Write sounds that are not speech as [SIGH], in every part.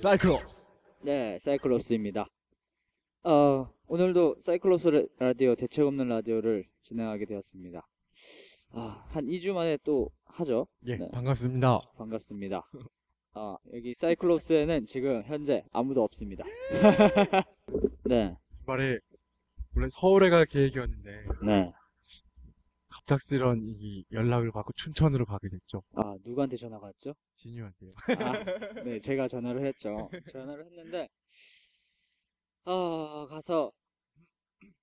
사이클롭스. 네, 사이클롭스입니다. 어, 오늘도 사이클롭스 라디오 대책 없는 라디오를 진행하게 되었습니다. 아, 한 2주 만에 또 하죠. 예, 네. 반갑습니다. 반갑습니다. 아, 여기 사이클롭스에는 지금 현재 아무도 없습니다. [LAUGHS] 네, 주말에 원래 서울에 갈 계획이었는데 네. 갑작스런 이 연락을 받고 춘천으로 가게 됐죠. 아, 누구한테 전화가 왔죠? 진유한테요. 아, [LAUGHS] 네, 제가 전화를 했죠. 전화를 했는데, 아, 가서,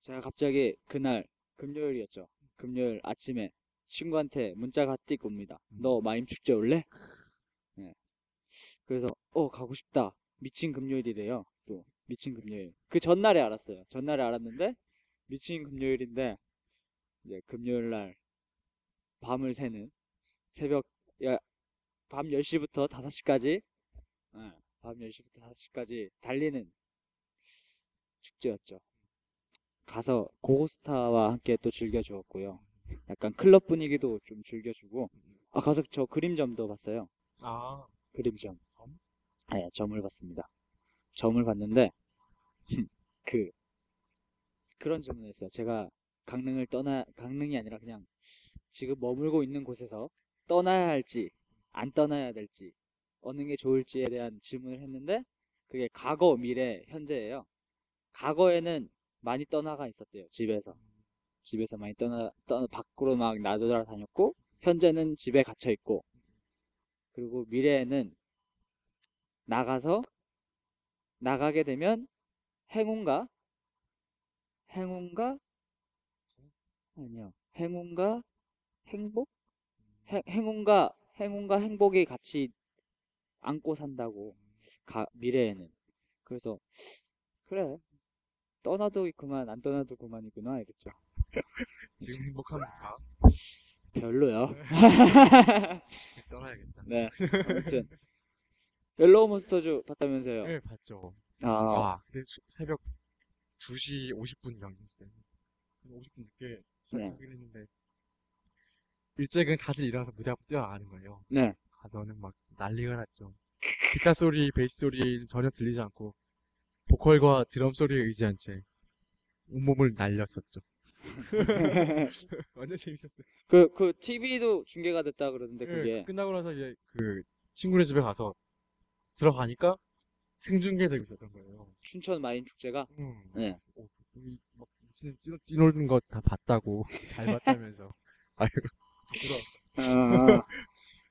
제가 갑자기 그날, 금요일이었죠. 금요일 아침에 친구한테 문자가 띡 옵니다. 너 마임 축제 올래? 네. 그래서, 어, 가고 싶다. 미친 금요일이래요. 또, 미친 금요일. 그 전날에 알았어요. 전날에 알았는데, 미친 금요일인데, 이제 금요일 날, 밤을 새는, 새벽, 야, 밤 10시부터 5시까지 밤 10시부터 5시까지 달리는 축제였죠. 가서 고고스타와 함께 또 즐겨주었고요. 약간 클럽 분위기도 좀 즐겨주고 아 가서 저 그림점도 봤어요. 아, 그림점. 점? 네, 점을 봤습니다. 점을 봤는데 그 그런 질문을 했어요. 제가 강릉을 떠나 강릉이 아니라 그냥 지금 머물고 있는 곳에서 떠나야 할지 안 떠나야 될지 어느 게 좋을지에 대한 질문을 했는데 그게 과거, 미래, 현재예요. 과거에는 많이 떠나가 있었대요. 집에서. 집에서 많이 떠나, 떠나 밖으로 막 나돌아 다녔고 현재는 집에 갇혀 있고 그리고 미래에는 나가서 나가게 되면 행운과 행운과 아니요. 행운과 행복? 행, 행운과 행운과 행복이 같이 안고 산다고 가, 미래에는 그래서 그래 떠나도 그만 안 떠나도 그만이구나 알겠죠 [LAUGHS] 지금 행복합니까? 별로요 [LAUGHS] 떠나야겠다. 네 아무튼 옐로우 몬스터즈 봤다면서요 네, 봤죠. 아, 아, 근데 수- 새벽 2시 50분 경기였어요. 50분 늦게 시작하긴 했는데 일찍은 다들 일어나서 무대 앞으로 뛰어나가는 거예요. 네 가서는 막 난리가 났죠. 기타 소리, 베이스 소리 전혀 들리지 않고 보컬과 드럼 소리에 의지한 채 온몸을 날렸었죠. [LAUGHS] 완전 재밌었어요. 그, 그 TV도 중계가 됐다 그러던데 예, 그게 끝나고 나서 이제 그 친구네 집에 가서 들어가니까 생중계되고 있었던 거예요. 춘천 마인 축제가 음. 네. 오, 막 뛰노는 거 다 봤다고 [LAUGHS] 잘 봤다면서. [LAUGHS] 아이고 부끄러워. 아,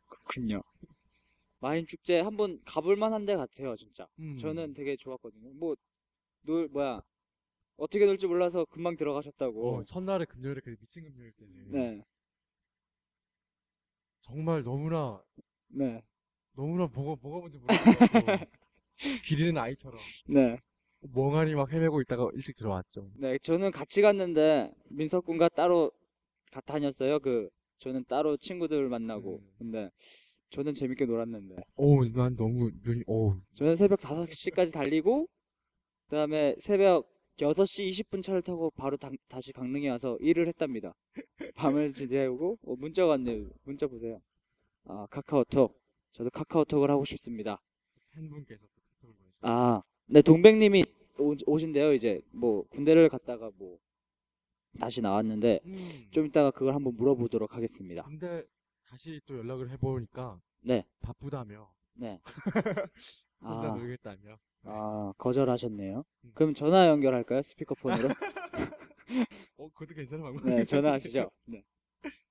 그렇군요 마인 축제 한번 가볼 만한 데 같아요 진짜 음. 저는 되게 좋았거든요. 뭐, 놀, 뭐야, 어떻게 놀지 몰라서 금방 들어가셨다고. 어, 첫날에 금요일에 그 미친 금요일 때는 네, 정말 너무나 네, 너무나 뭐가 뭐가 뭔지 모르겠고 [LAUGHS] 기리는 아이처럼 네. 멍하니 막 헤매고 있다가 일찍 들어왔죠. 네, 저는 같이 갔는데, 민석 군과 따로 가, 다녔어요. 그, 저는 따로 친구들 만나고. 음. 근데, 저는 재밌게 놀았는데. 오, 난 너무 눈이 오, 저는 새벽 5시까지 달리고, 그 다음에 새벽 6시 20분 차를 타고 바로 당- 다시 강릉에 와서 일을 했답니다. [LAUGHS] 밤을 지새우고, 어, 문자가 왔네요. 문자 보세요. 아, 카카오톡. 저도 카카오톡을 하고 싶습니다. 팬분께서 또 카톡을 보내주셨어요. 아, 네, 동백님이 오, 오신대요. 이제, 뭐, 군대를 갔다가 뭐, 다시 나왔는데, 음. 좀 이따가 그걸 한번 물어보도록 하겠습니다. 근데 다시 또 연락을 해보니까 네, 바쁘다며 네. [LAUGHS] 혼자 아, 놀겠다며. 아, 거절하셨네요. 음. 그럼 전화 연결할까요? 스피커폰으로? [LAUGHS] 어, 그것도 괜찮은 방법. 네, 전화하시죠. 네.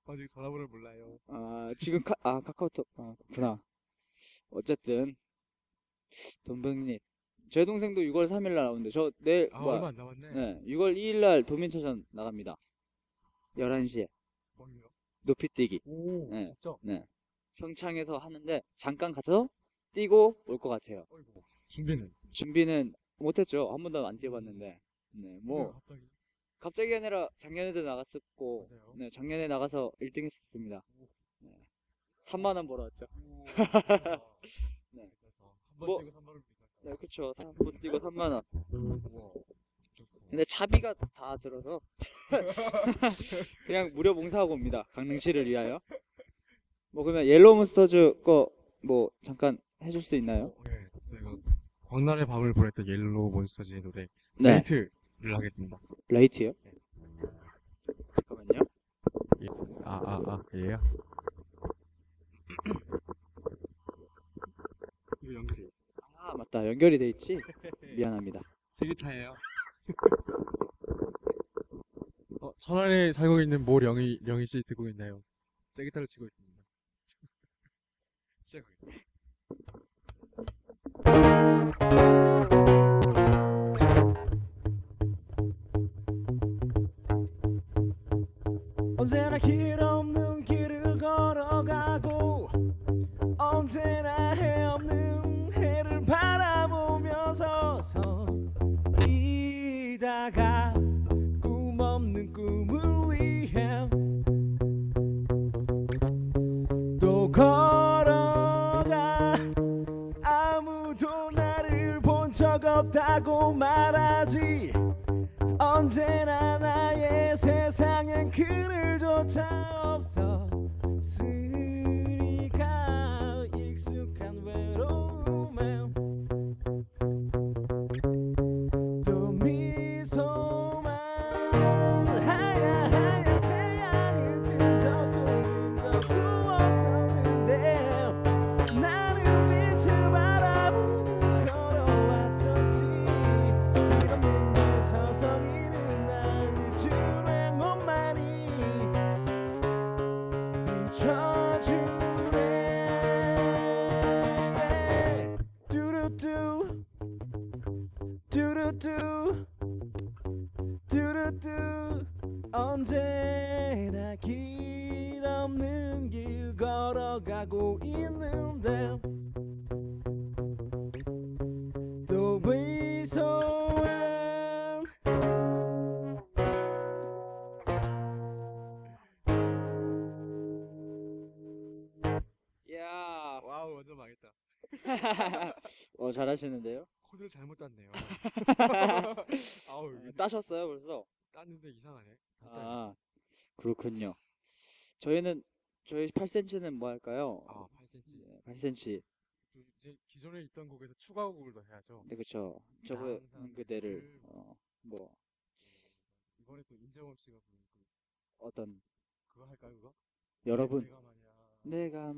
아직 전화번호를 몰라요. 아, 지금 카, 아, 카카오톡, 아, 그렇구나. 어쨌든, 동백님. 제 동생도 6월 3일 날 나오는데, 저 내일, 아, 뭐야, 얼마 안 남았네. 네, 6월 2일 날 도민차전 나갑니다. 11시에. 뭐요? 높이뛰기. 오, 네. 진짜. 평창에서 하는데, 잠깐 가서 뛰고 올 것 같아요. 어이구. 준비는. 준비는 못했죠. 한 번도 안 뛰어봤는데. 네, 왜 뭐, 갑자기. 갑자기 아니라 작년에도 나갔었고, 맞아요. 네, 작년에 나가서 1등 했었습니다. 네. 3만 원 벌어왔죠. [LAUGHS] 네. 한번 뭐- 뛰고 3만 원 비싸. 네, 그쵸. 3번 뛰고 3만원. 우와. 근데 차비가 다 들어서, [LAUGHS] 그냥 무료 봉사하고 옵니다. 강릉시를 위하여. 뭐, 그러면 옐로우 몬스터즈 거, 뭐, 잠깐 해줄 수 있나요? 어, 예. 저희가 광란의 밤을 보냈던 옐로우 몬스터즈의 노래 네. Late를 하겠습니다. Late요? 잠깐만요. 아, 아, 아, 얘야? 이거 연결돼 있어. 아, 맞다. 연결이 돼 있지? 미안합니다. 세기타예요. [LAUGHS] 어, 천안에 살고 있는 모 령이, 령이 씨 듣고 있나요? 세기타를 치고 있습니다. [LAUGHS] 시작하겠습니다. 언제나 길없 적 없다고 말하지. 언제나 나의 세상엔 그늘조차 없었 잘하시는데요? 코드를 잘못 땄네요. [LAUGHS] 아우, 이거 따셨어요, 벌써? 땄는데 이상하네. 아, 그렇군요. 저희는, 저희 8cm는 뭐 할까요? 아, 8cm. 네, 8cm. 또 이제 기존에 있던 곡에서 추가 곡을 더 해야죠. 네. 저번에 항상 그대를, 그- 어, 뭐, 이번에 또 인정원 씨가 부른 그, 어떤, 그거 할까요, 그거? 여러분, 내가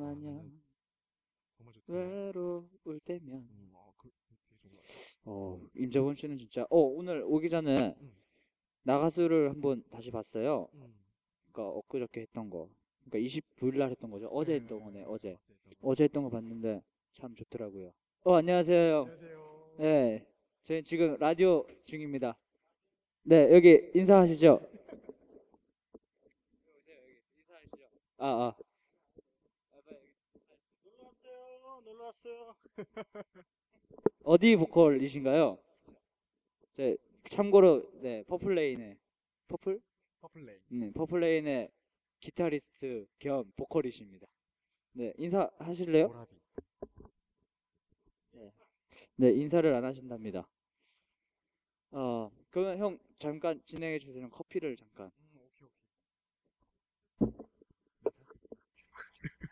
정말 좋잖아요. 외로울 때면, 음, 어, 그, 그 되게 좋은 것 같아요. 어, 임재원 씨는 진짜, 어, 오늘 오기 전에 음. 나가수를 한번 다시 봤어요. 음. 그러니까 엊그저께 했던 거. 그러니까 29일 날 했던 거죠. 어제 했던 거네, 네, 어제. 어제 했던 거 봤는데 참 좋더라고요. 어, 안녕하세요. 안녕하세요. 네, 저희 지금 라디오 중입니다. 네, 여기 인사하시죠. 아, 아. 놀러 왔어요 놀러 왔어요 어디 보컬이신가요? 제 참고로 네, 퍼플레인의 퍼플? 퍼플레이. 네, 퍼플레인의 기타리스트 겸 보컬이십니다. 네, 인사하실래요? 오라비. 네, 인사를 안 하신답니다. 어, 그러면 형 잠깐 진행해 주세요. 커피를 잠깐. 음,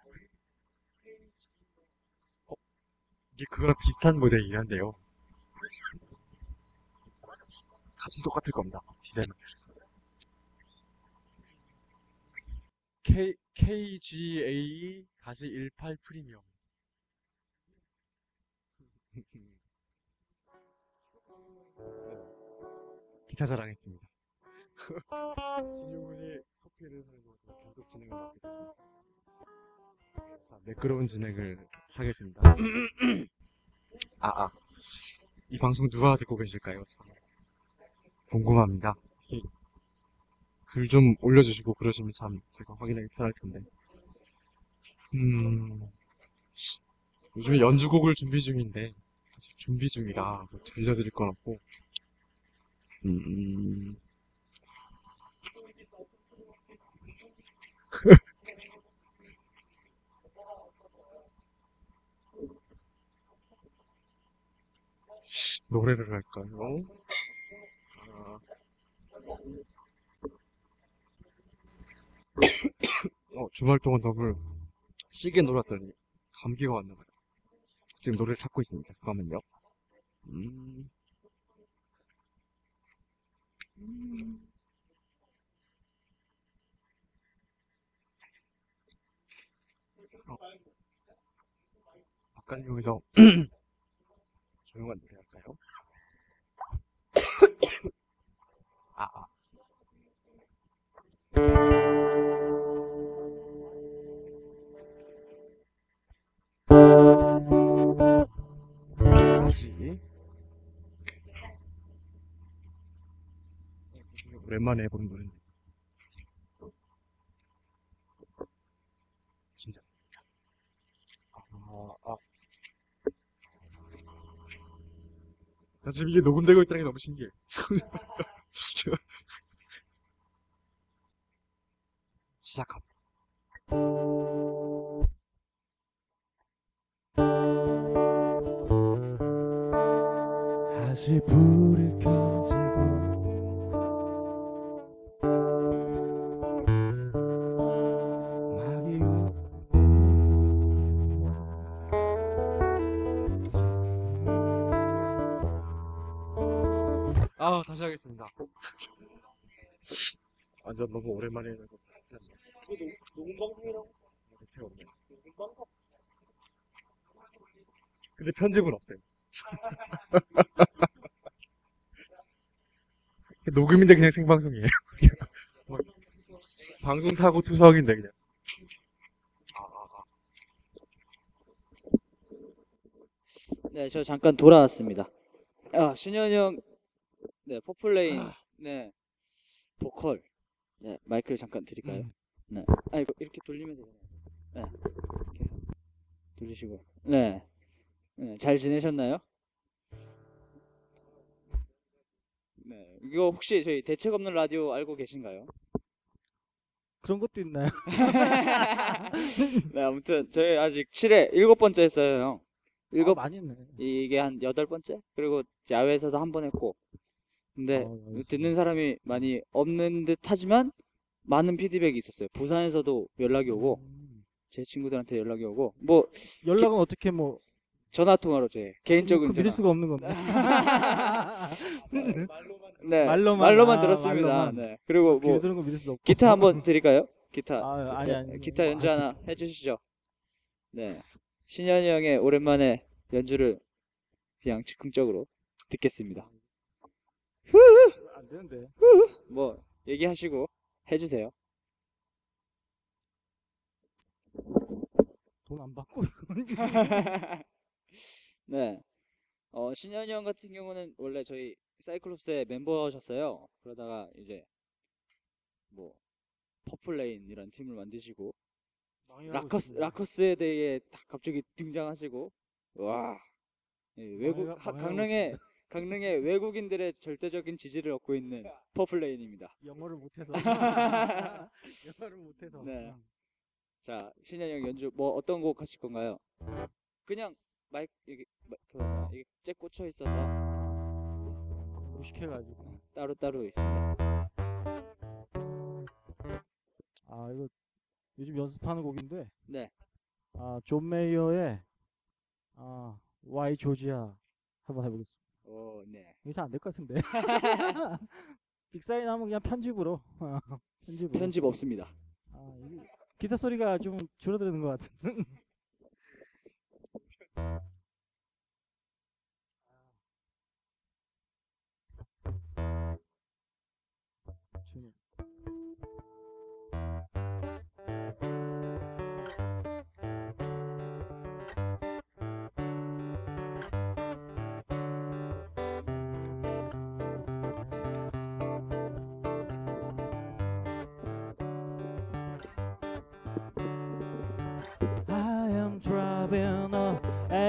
오케이, 오케이. 어, 이게 그거랑 비슷한 모델이긴 한데요. 값은 똑같을 겁니다. 디자인은. K, KGA-18 프리미엄. [LAUGHS] 기타 자랑했습니다. [LAUGHS] [LAUGHS] 진용군이 커피를 사려서 계속 진행을 맡게 됐습니다. 자, 매끄러운 진행을 하겠습니다. [CLEARS THROAT] 아, 아. 이 방송 누가 듣고 계실까요? 참 궁금합니다. 글 좀 올려주시고 그러시면 참 제가 확인하기 편할 텐데. 음, 요즘에 연주곡을 준비 중인데, 아직 준비 중이라 뭐 들려드릴 건 없고, 음, 노래를 할까요? 아. [COUGHS] 어, 주말 동안 너무 시게 놀았더니 감기가 왔나 봐요. 지금 노래를 찾고 있습니다. 잠깐만요. 음. 음. 어. 아까 여기서 [COUGHS] 조용한 노래? 아, 아. 다시. 오랜만에 해보는 노래인데 진짜 아, 아. 나 지금 이게 녹음되고 있다는 게 너무 신기해. [LAUGHS] 시작합니다. 다시 불을 켜지 다시 하겠습니다 완전 너무 오랜만에 해서 녹음 방송이라고? 대체가 없네 근데 편집은 없어요 [LAUGHS] 녹음인데 그냥 생방송이에요 [LAUGHS] 뭐, 방송 사고 투성인데 그냥 아, 아, 아. 네, 저 잠깐 돌아왔습니다. 아, 신현이 형, 네, 퍼플레인, 네, 보컬, 네, 마이크를 잠깐 드릴까요? 음. 네, 아 이거 이렇게 돌리면 되잖아요. 네, 계속 돌리시고, 네, 네, 잘 지내셨나요? 네, 이거 혹시 저희 대책 없는 라디오 알고 계신가요? 그런 것도 있나요? [LAUGHS] 네, 아무튼 저희 아직 7회 일곱 번째 했어요, 형. 일곱 아, 많이 했네. 이게 한 여덟 번째? 그리고 야외에서도 한 번 했고. 근데 어. 듣는 사람이 많이 없는 듯 하지만 많은 피드백이 있었어요. 부산에서도 연락이 오고 음. 제 친구들한테 연락이 오고 뭐 연락은 어떻게 뭐 전화 통화로 제 개인적인 그 믿을 전화. 수가 없는 건데. [LAUGHS] 네, 말로만, 말로만 아, 들었습니다. 말로만. 네. 그리고 귀로 뭐 들은 거 믿을 수 없고. 기타 한번 드릴까요? 기타. 아, 아니 아니. 기타 연주 아, 하나 해 주시죠. 네. 신현이 형의 오랜만에 연주를 그냥 즉흥적으로 듣겠습니다. 안 되는데. 뭐 얘기하시고 해주세요. 돈 안 받고 [LAUGHS] 네. 어, 신현이 형 같은 경우는 원래 저희 사이클롭스의 멤버셨어요. 그러다가 이제 뭐 퍼플레인이라는 팀을 만드시고 라커스. 라커스에 대해 딱 갑자기 등장하시고 와 예, 외국 하- 강릉의 강릉의 외국인들의 절대적인 지지를 얻고 있는 퍼플레인입니다. 영어를 못해서. [LAUGHS] 영어를 못해서. 네. 자 신현이 형 연주 뭐 어떤 곡 하실 건가요? 그냥 마이크 이게 마- 그 이게 잭 꽂혀 있어서 무식해가지고. 따로 따로 있습니다. 아 이거 요즘 연습하는 곡인데. 네. 아, 존 메이어의 아, 와이 조지아 한번 해보겠습니다. 오 네. 이거 잘안 될 것 같은데. [LAUGHS] 삑사리 하면 그냥 편집으로. 편집으로. 편집 없습니다. 아, 이게 기타 소리가 좀 줄어드는 것 같은.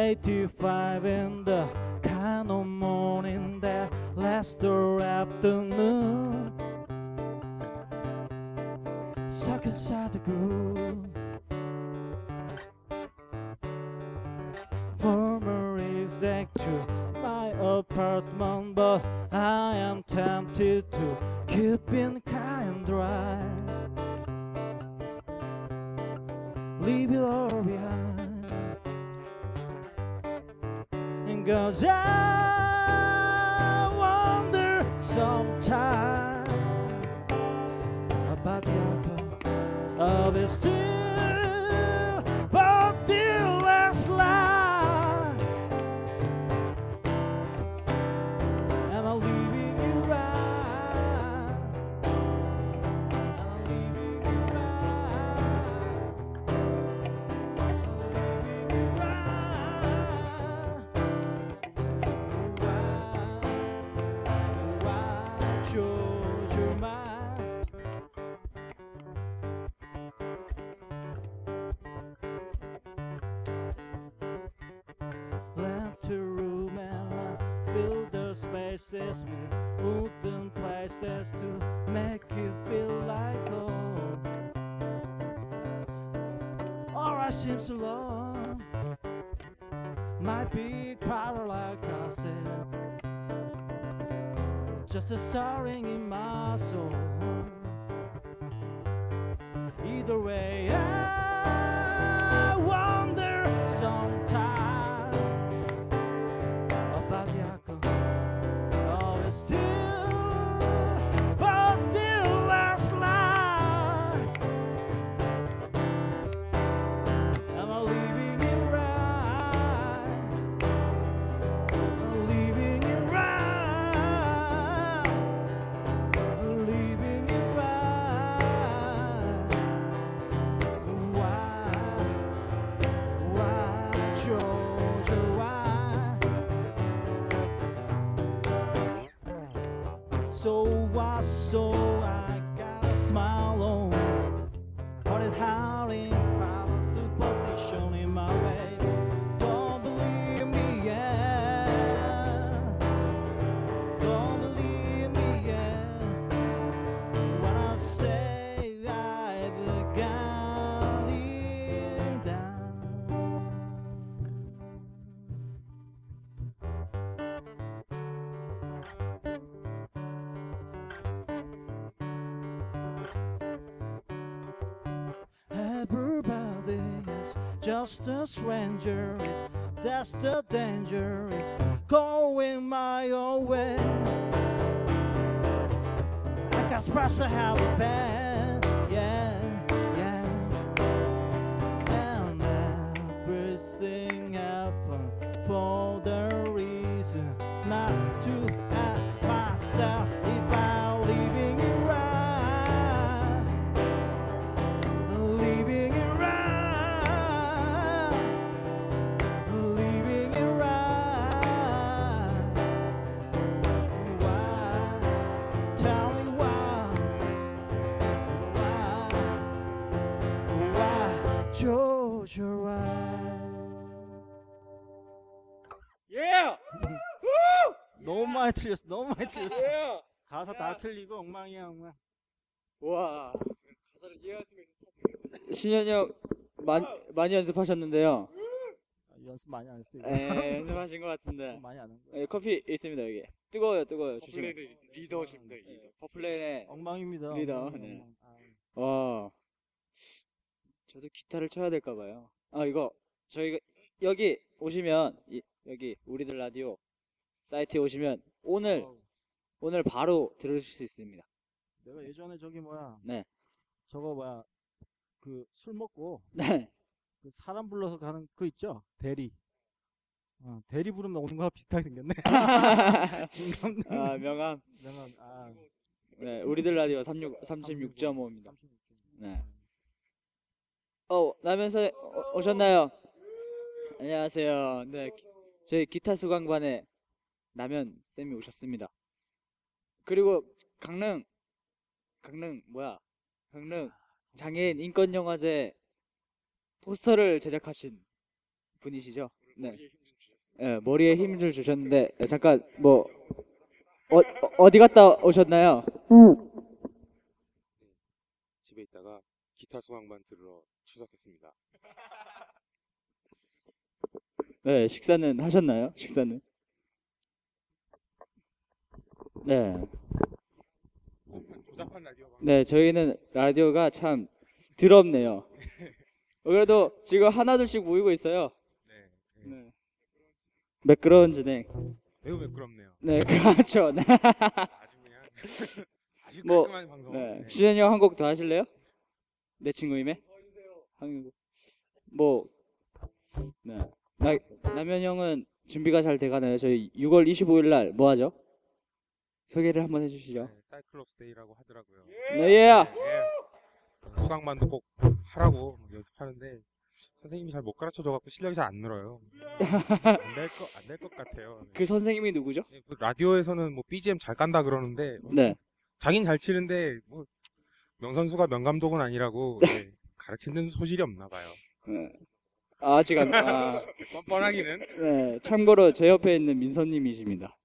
85 in the kind of morning that lasts the afternoon. Suck inside the groove. Just a stirring in my soul. Either way, I So I so I got a smile on. It howling, just a stranger. Is that's the danger? Is going my own way. I got supposed to have 많이 틀렸어. 너무 많이 틀렸어. 가사 다 틀리고 엉망이야 엉망. 와. 가사를 수 있는 신현이 형 많이 많이 연습하셨는데요. 아, 연습 많이 안 했어요. 에 연습하신 것 같은데. 많이 안 한 거야. 예, 커피 있습니다 여기. 뜨거워요 뜨거워요. 조심해. 리더십니다, 예, 퍼플레인의 엉망입니다. 리더, 엉망, 네. 엉망. 아, 와. 저도 기타를 쳐야 될까 봐요. 아 이거 저희가 여기 오시면 이, 여기 우리들 라디오 사이트에 오시면 오늘 오늘 바로 들으실 수 있습니다. 내가 예전에 저기 뭐야? 네. 저거 뭐야? 그 술 먹고 네. 그 사람 불러서 가는 그 있죠? 대리. 어, 대리 부르면 오는 거랑 비슷하게 생겼네. [LAUGHS] 진감. 아 명함. 명함. 아. 네, 우리들 라디오 36 36.5입니다. 네. 어, 나면서 오- 오셨나요? 안녕하세요. 네, 기- 저희 기타 수강반에 남현 쌤이 오셨습니다. 그리고 강릉, 강릉 뭐야? 강릉 장애인 인권 영화제 포스터를 제작하신 분이시죠? 네. 네, 머리에 힘을 주셨는데 네, 잠깐 뭐 어, 어, 어디 갔다 오셨나요? 집에 있다가 기타 수강반 들으러 추석했습니다. 네, 식사는 하셨나요? 식사는? 네. 조잡한 라디오. 네, 저희는 라디오가 참 더럽네요. 그래도 지금 하나둘씩 모이고 있어요. 네, 네. 네. 매끄러운 진행. 매우 매끄럽네요. 네, 그렇죠. 네. 아주 그냥 아주 뭐, 깔끔한 방송. 네. 네. 시현이 형 한 곡 더 하실래요? 내 친구임에? 한 곡. 뭐, 네. 나, 남현 형은 준비가 잘 돼가나요? 저희 6월 25일 날 뭐 하죠? 소개를 한번 해주시죠. 네, 사이클롭스 데이라고 하더라고요. 네, 예. 네, 예. 수학만도 꼭 하라고 연습하는데 선생님이 잘 못 가르쳐 줘갖고 실력이 잘 안 늘어요. 안 될 것 안 될 것 같아요. 네. 그 선생님이 누구죠? 네, 그 라디오에서는 뭐 BGM 잘 깐다 그러는데 네. 자긴 잘 치는데 뭐 명선수가 명감독은 아니라고 [LAUGHS] 네, 가르치는 소질이 없나 봐요. 네. 아, 아직 안, 아, [LAUGHS] 뻔뻔하기는 네. 참고로 제 옆에 있는 민서님이십니다.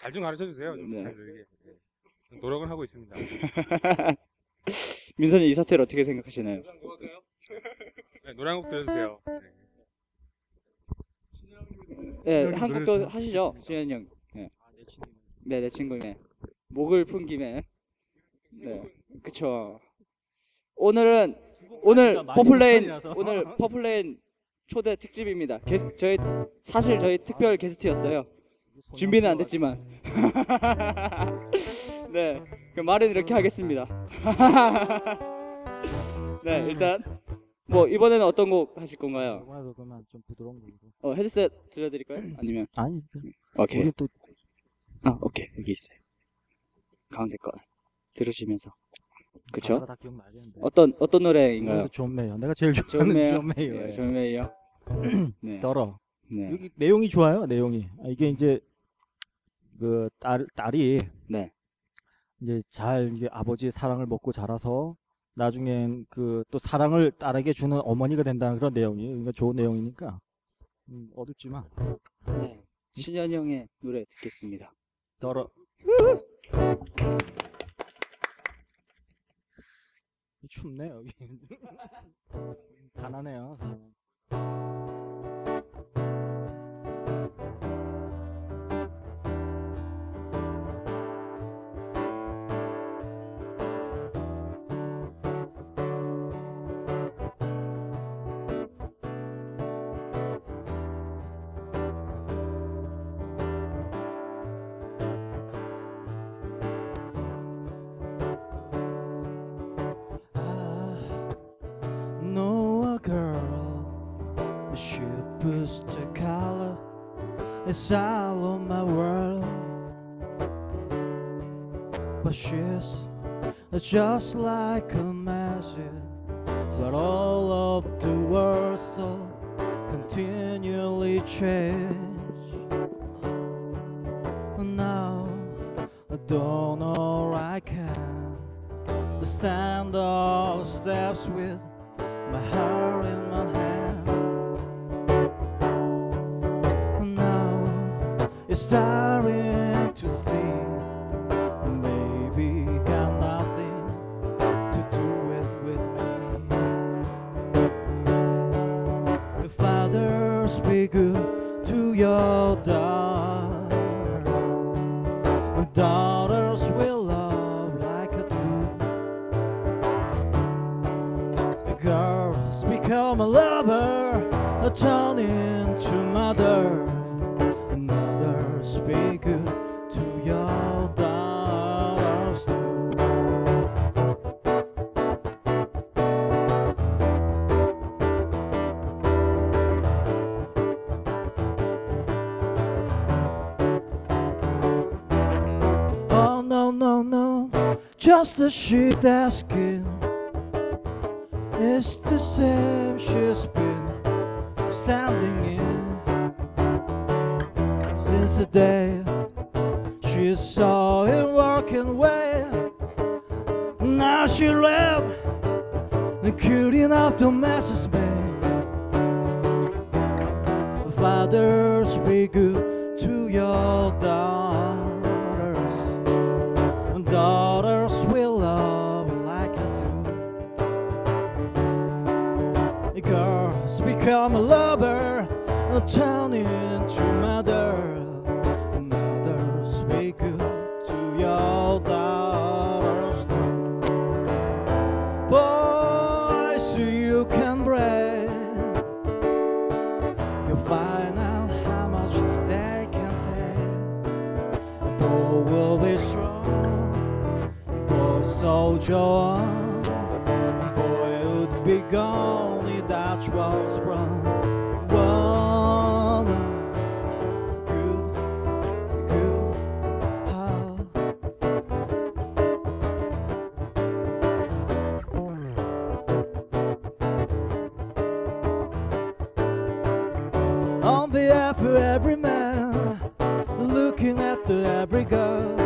잘 좀 가르쳐 주세요. 좀 네. 잘. 네. 노력은 하고 있습니다. 민서님 이 사태를 어떻게 생각하시나요? 네, 노래 한곡 들려주세요. 네. 네, 노래 한 곡도 좀 하시죠, 수현이 형. 네. 네, 내 친구 네. 목을 푼 김에. 네, 그쵸. 오늘은 오늘 퍼플레인. 오늘 퍼플레인 초대 특집입니다. 게, 저희 사실 저희 특별 게스트였어요. 준비는 안 됐지만. [LAUGHS] 네, 그 말은 이렇게 하겠습니다. [LAUGHS] 네, 일단 뭐 이번에는 어떤 곡 하실 건가요? 이번에도 그러면 좀 부드러운 곡으로. 어, 헤드셋 들려드릴까요? 아니면 아니, 오케이. 우리 또 아, 오케이. 여기 있어요. 가운데 거 들으시면서. 그쵸? 가사가 다 기억나야 되는데. 어떤 어떤 노래인가요? 이번에도 존 메이어. 내가 제일 존 좋아하는 메이어. 존 메이어. 네, 존 메이어. [CLEARS THROAT] 네. 떨어. 네. 여기 내용이 좋아요. 내용이. 아, 이게 이제 그 딸 딸이 네. 이제 잘 이제 아버지의 사랑을 먹고 자라서 나중엔 그 또 사랑을 딸에게 주는 어머니가 된다는 그런 내용이 그러니까 좋은 내용이니까 음, 어둡지만 네. 신현이 형의 노래 듣겠습니다. 떨어. 춥네 여기. [LAUGHS] 가난해요. Is all of my world. But she's just like a magic. But all of the world so continually change. And now I don't know I can stand of steps with my heart in my hand. Starting to see. Maybe got nothing to do with with me. The fathers be good to your daughter. Daughters will love like a true. The girls become a lover, a turn into mother. Just a sheep that's. It's the On behalf for every man, looking at the every girl.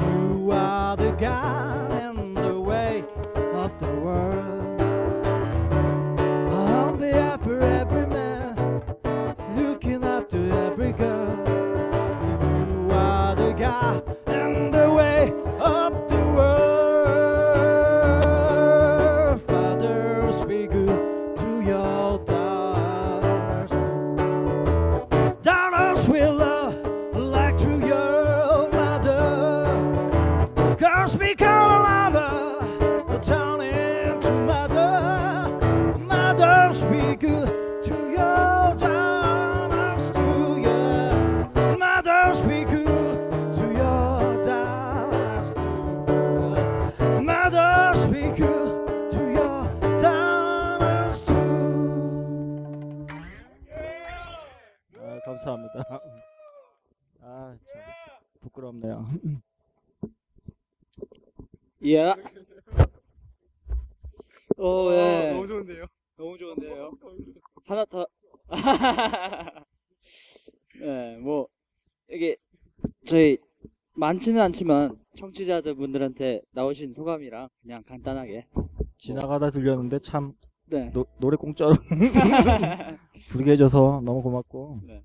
You are the guy and the way of the world. [LAUGHS] 네, 뭐 이게 저희 많지는 않지만 청취자들 분들한테 나오신 소감이랑 그냥 간단하게. 지나가다 들렸는데 참 네. 노, 노래 공짜로 [LAUGHS] 부르게 해줘서 너무 고맙고 네.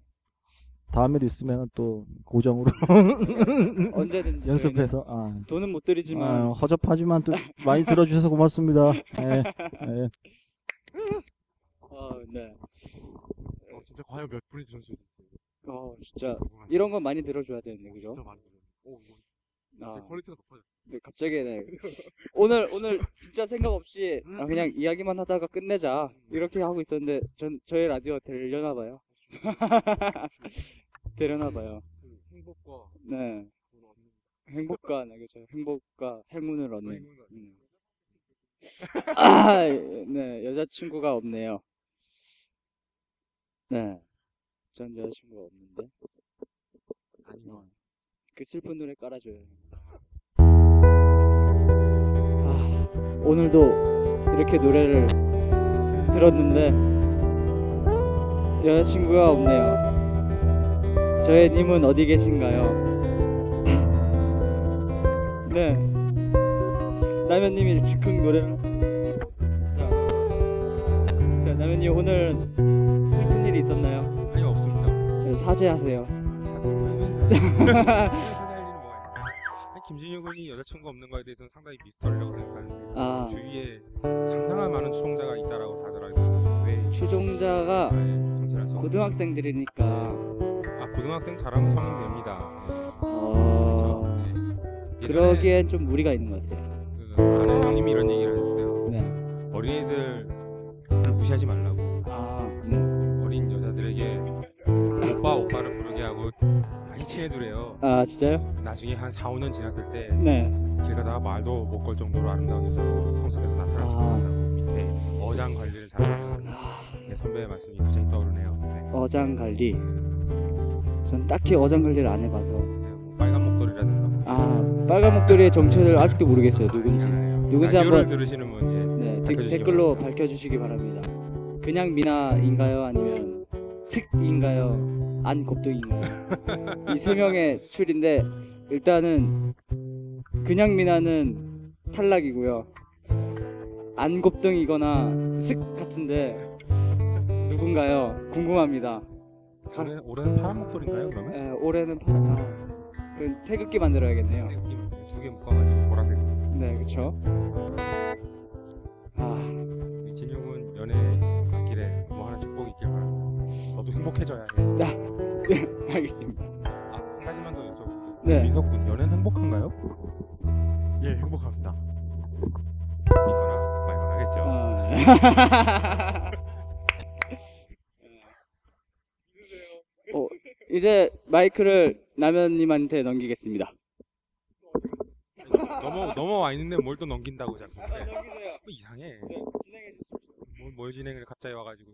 다음에도 있으면 또 고정으로 [LAUGHS] 언제든지 연습해서 아, 돈은 못 드리지만 아, 허접하지만 또 많이 들어주셔서 고맙습니다. 예, 예. 어, 네. 어, 진짜 과연 몇 분이 들어주실지 어, 진짜. 이런 건 많이 들어줘야 되는데 그죠? 진짜 많이 들어요. 오, 뭐, 아, 진짜 quality가 높아졌어. 네, 갑자기 네. [LAUGHS] 오늘 오늘 진짜 생각 없이 아, 그냥 이야기만 하다가 끝내자 이렇게 하고 있었는데 전 저희 라디오 들려나 봐요. [LAUGHS] 들려나 봐요. 그 행복과 네. 돈 얻는 행복과 네, 그렇죠. 행복과 행운을 얻는. 음. [LAUGHS] 아, 네 여자친구가 없네요. 네, 전 여자친구가 없는데. 아니면 그 슬픈 노래 깔아줘요. 아, 오늘도 이렇게 노래를 들었는데 여자친구가 없네요. 저의 님은 어디 계신가요? [LAUGHS] 네. 남현님이 즉흥 노래를 자, 자 남현님 오늘 있었나요? 아니 없습니다. 네, 사죄하세요. [LAUGHS] 김진유 군이 여자친구 없는 거에 대해서는 상당히 미스터리라고 생각하는데 아. 주위에 상당한 많은 추종자가 있다라고 하더라고요. 왜 추종자가 아예 성찰해서 고등학생들이니까 아 고등학생 잘하면 성인 됩니다. 어... 네. 예전에 그러기엔 좀 무리가 있는 것 같아요. 그 아는 형님이 이런 얘기를 하셨어요. 네. 어린이들을 무시하지 말라고. 오빠 오빠를 부르게 하고 많이 친해두래요. 아 진짜요? 나중에 한 4, 5년 지났을 때 네. 길 가다가 말도 못 걸 정도로 아름다운 여자로 성숙해서 나타날 아. 척한다고 밑에 어장 관리를 잘하는 네, 선배의 말씀이 갑자기 떠오르네요. 네. 어장 관리. 전 딱히 어장 관리를 안 해봐서. 네, 뭐 빨간 목도리라든가 뭐 아 빨간 목도리의 정체를 아직도 모르겠어요. 누군지. 누군지 라디오를 한번- 들으시는 분 이제 네. 데- 밝혀주시기 댓글로 밝혀주시기 바랍니다. 그냥 미나인가요? 아니면 슥인가요? 안 곱등인가요? 이세 명의 출인데 일단은 그냥 미나는 탈락이고요. 안 곱등이거나 슥 같은데 누군가요? 궁금합니다. 가- 올해, 올해는 파란 목도리인가요 그러면? 에, 올해는 파... 아, 그 태극기 만들어야겠네요. 두개 묶어가지고 보라색 네, 그렇죠. 아, 행복해져야 해 [LAUGHS] 알겠습니다. 아, 한 가지만 더 여쭤볼게요 네. 민석 군 연애는 행복한가요? 예, 행복합니다. 믿거나 말거나 하겠죠 아. [LAUGHS] 어, 이제 마이크를 남현님한테 넘기겠습니다. 넘어 넘어와 있는데 뭘 또 넘긴다고 자꾸. 네. 넘기세요. 뭐 이상해. 네, 진행해 주십시오. 뭘, 뭘 진행을 갑자기 와가지고.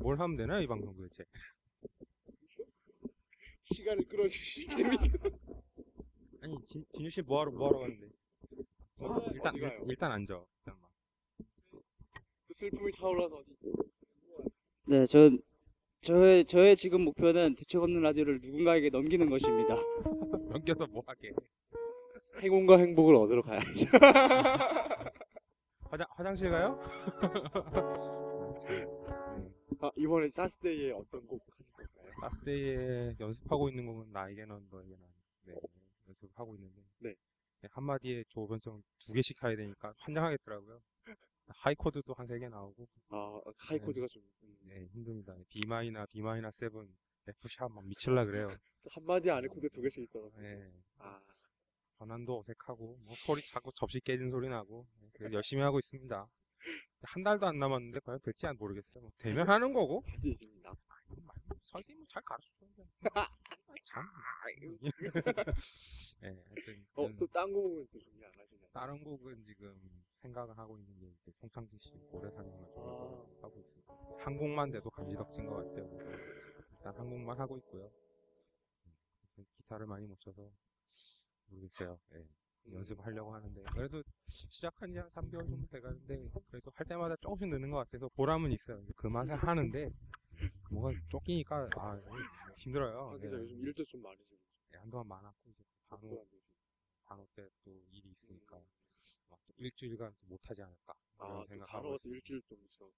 뭘 하면 되나 이 방송 도대체? [LAUGHS] 시간을 끌어주시기 됩니까? [LAUGHS] 아니 진, 진유 씨 뭐하러 뭐하러 가는데? 어, 일단 어디 가요? 일, 단 앉아. 일단 막. 또 슬픔이 차올라서 어디 네, 전 저의 저의 지금 목표는 대책 없는 라디오를 누군가에게 넘기는 것입니다. [LAUGHS] 넘겨서 뭐 하게? 행운과 행복을 얻으러 가야죠. 화장 화장실 가요? 아, 이번에 사스데이에 어떤 곡 하실 건가요? 라스데이에 연습하고 있는 곡은 나에게는 너에게는 네, 연습하고 있는데 네. 네, 한마디에 조변성 두 개씩 해야 되니까 환장하겠더라고요. 하이 코드도 한 세 개 나오고 아, 하이 코드가 좀 음, 네, 힘듭니다. B 마이나 B 마이너 세븐 F 샵막 미칠라 그래요. [LAUGHS] 한마디 안에 코드 두 개씩 있어. 네, 아, 전환도 어색하고 뭐 소리 자꾸 접시 깨진 소리 나고 네, 열심히 하고 있습니다. 한 달도 안 남았는데 과연 될지 안 모르겠어요. 뭐 되면 하는 거고 할 수 있습니다. 선생님 잘 가르쳐 줘야 참. 네, 하여튼 어, 저는 또 딴 곡은 또 준비 안 하시나요? 다른 곡은 지금 생각을 하고 있는 게 이제 송창진 씨 고래 사냥을 좀 아. 하고 있습니다. 한 곡만 돼도 감지덕진 것 같아요. 일단 한 곡만 하고 있고요. 음, 기타를 많이 못 쳐서 모르겠어요. 예, 연습을 하려고 하는데 그래도 시작한 지 한 3개월 정도 돼가는데 그래도 할 때마다 조금씩 느는 것 같아서 보람은 있어요. 그 맛에 하는데 뭐가 쫓기니까 아 힘들어요. 아, 그죠. 예. 요즘 일도 좀 많으시고. 예, 한동안 많았고 이제 되죠. 단호 때 또 일이 있으니까 막또 일주일간 또 못하지 않을까 아, 생각하고 있습니다. 일주일 동안 있어.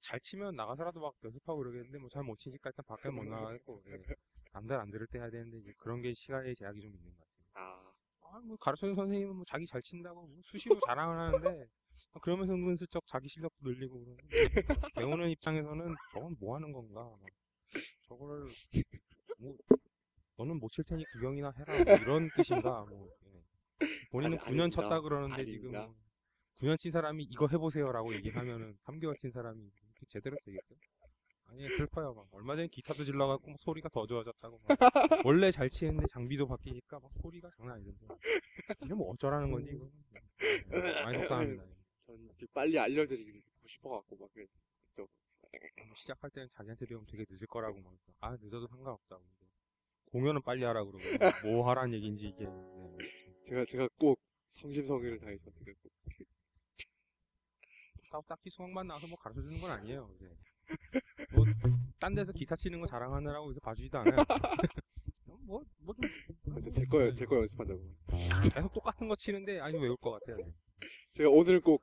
잘 치면 나가서라도 막 연습하고 그러겠는데 뭐 잘 못 치니까 일단 밖에 못 나가겠고 예. [LAUGHS] 남들 안 들을 때 해야 되는데 이제 그런 게 시간의 제약이 좀 있는 것 같아요. 아, 아, 뭐 가르쳐주는 선생님은 뭐 자기 잘 친다고 뭐 수시로 자랑을 하는데 아, 그러면서 은근슬쩍 자기 실력도 늘리고 그러는데 배우는 입장에서는 저건 뭐 하는 건가 막 저거를 뭐 너는 못 칠 테니 구경이나 해라 뭐 이런 뜻인가 뭐 예. 본인은 아니, 9년 아닙니다. 쳤다 그러는데 지금 아닙니다. 뭐 9년 친 사람이 이거 해보세요라고 얘기하면은 3개월 친 사람이 이렇게 제대로 되겠어요? 아니 슬퍼요. 막 얼마 전에 기타도 질러갖고 막 소리가 더 좋아졌다고 막. [LAUGHS] 원래 잘 치는데 장비도 바뀌니까 막 소리가 장난 아니던데. 이게 뭐 어쩌라는 건지 이거. 많이 속상합니다. [LAUGHS] 전 지금 빨리 알려드리고 싶어갖고 막 그래. 또뭐 시작할 때는 자기한테 배우면 되게 늦을 거라고 막 아 늦어도 상관없다고. 공연은 빨리 하라 그러고 뭐 하라는 얘기인지 이게. 네. 제가 제가 꼭 성심성의를 다해서 제가 꼭 딱- 딱히 수학만 나와서 뭐 가르쳐 주는 건 아니에요. 이제 뭐 딴 데서 기타 치는 거 자랑하느라고 여기서 봐주지도 않아요 [LAUGHS] 뭐 뭐 좀 그래서 제 거 제 거 연습한다고. 계속 똑같은 거 치는데 아니 외울 것 같아요 제가 오늘 꼭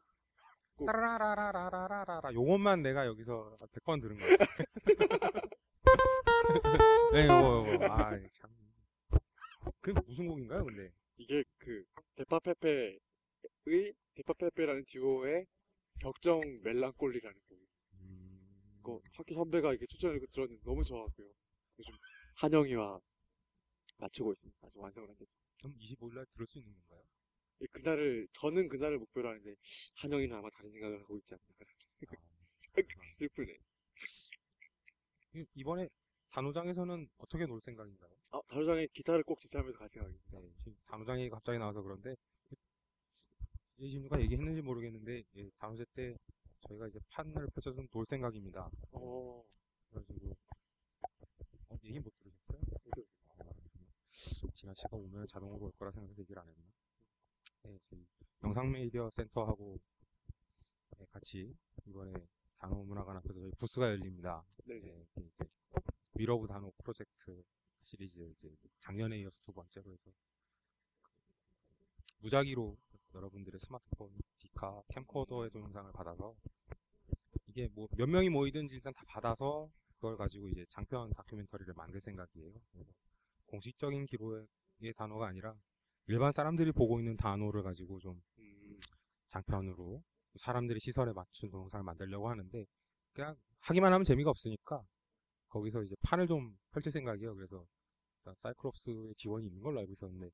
꼭. 따라라라라라라라 요것만 내가 여기서 100번 들은 거야. [LAUGHS] 네, 요거, 요거. 아, 참. 그게 무슨 곡인가요, 근데? 이게 그 데파페페의 데파페페라는 듀오의 격정 멜랑콜리라는 곡. 음... 그거 학교 선배가 이렇게 추천을 들었는데 너무 좋아하고요. 요즘 한영이와 맞추고 있습니다. 아직 완성을 안 됐죠. 그럼 25일 날 들을 수 있는 건가요? 이 그날을 저는 그날을 목표로 하는데 한영이는 아마 다른 생각을 하고 있지 않나. 슬프네. 이- 이번에 단호장에서는 어떻게 놀 생각인가요? 아, 다루장에 기타를 꼭 지참해서 갈 생각입니다. 네, 지금 단호장이 갑자기 나와서 그런데, 예진우가 얘기했는지 모르겠는데, 예, 단호제 때 저희가 이제 판을 펼쳐서 놀 생각입니다. 어, 그래가지고, 어, 얘기 못 들으셨어요? 그래서 지나치가 오면 자동으로 올 거라 생각해서 얘기를 안 했나? 네, 영상 메디어 센터하고 네, 같이 이번에 단호 문화관 앞에서 저희 부스가 열립니다. 네, 네, 그 이제 위러브 단호 프로젝트 시리즈 이제 작년에 이어서 두 번째로 해서 무작위로 여러분들의 스마트폰, 디카, 캠코더의 동영상을 받아서 이게 뭐 몇 명이 모이든지 일단 다 받아서 그걸 가지고 이제 장편 다큐멘터리를 만들 생각이에요. 공식적인 기로의 단어가 아니라 일반 사람들이 보고 있는 단어를 가지고 좀 음, 장편으로 사람들이 시선에 맞춘 동영상을 만들려고 하는데 그냥 하기만 하면 재미가 없으니까 거기서 이제 판을 좀 펼칠 생각이에요. 그래서 사이클롭스의 지원이 있는 걸로 알고 있었는데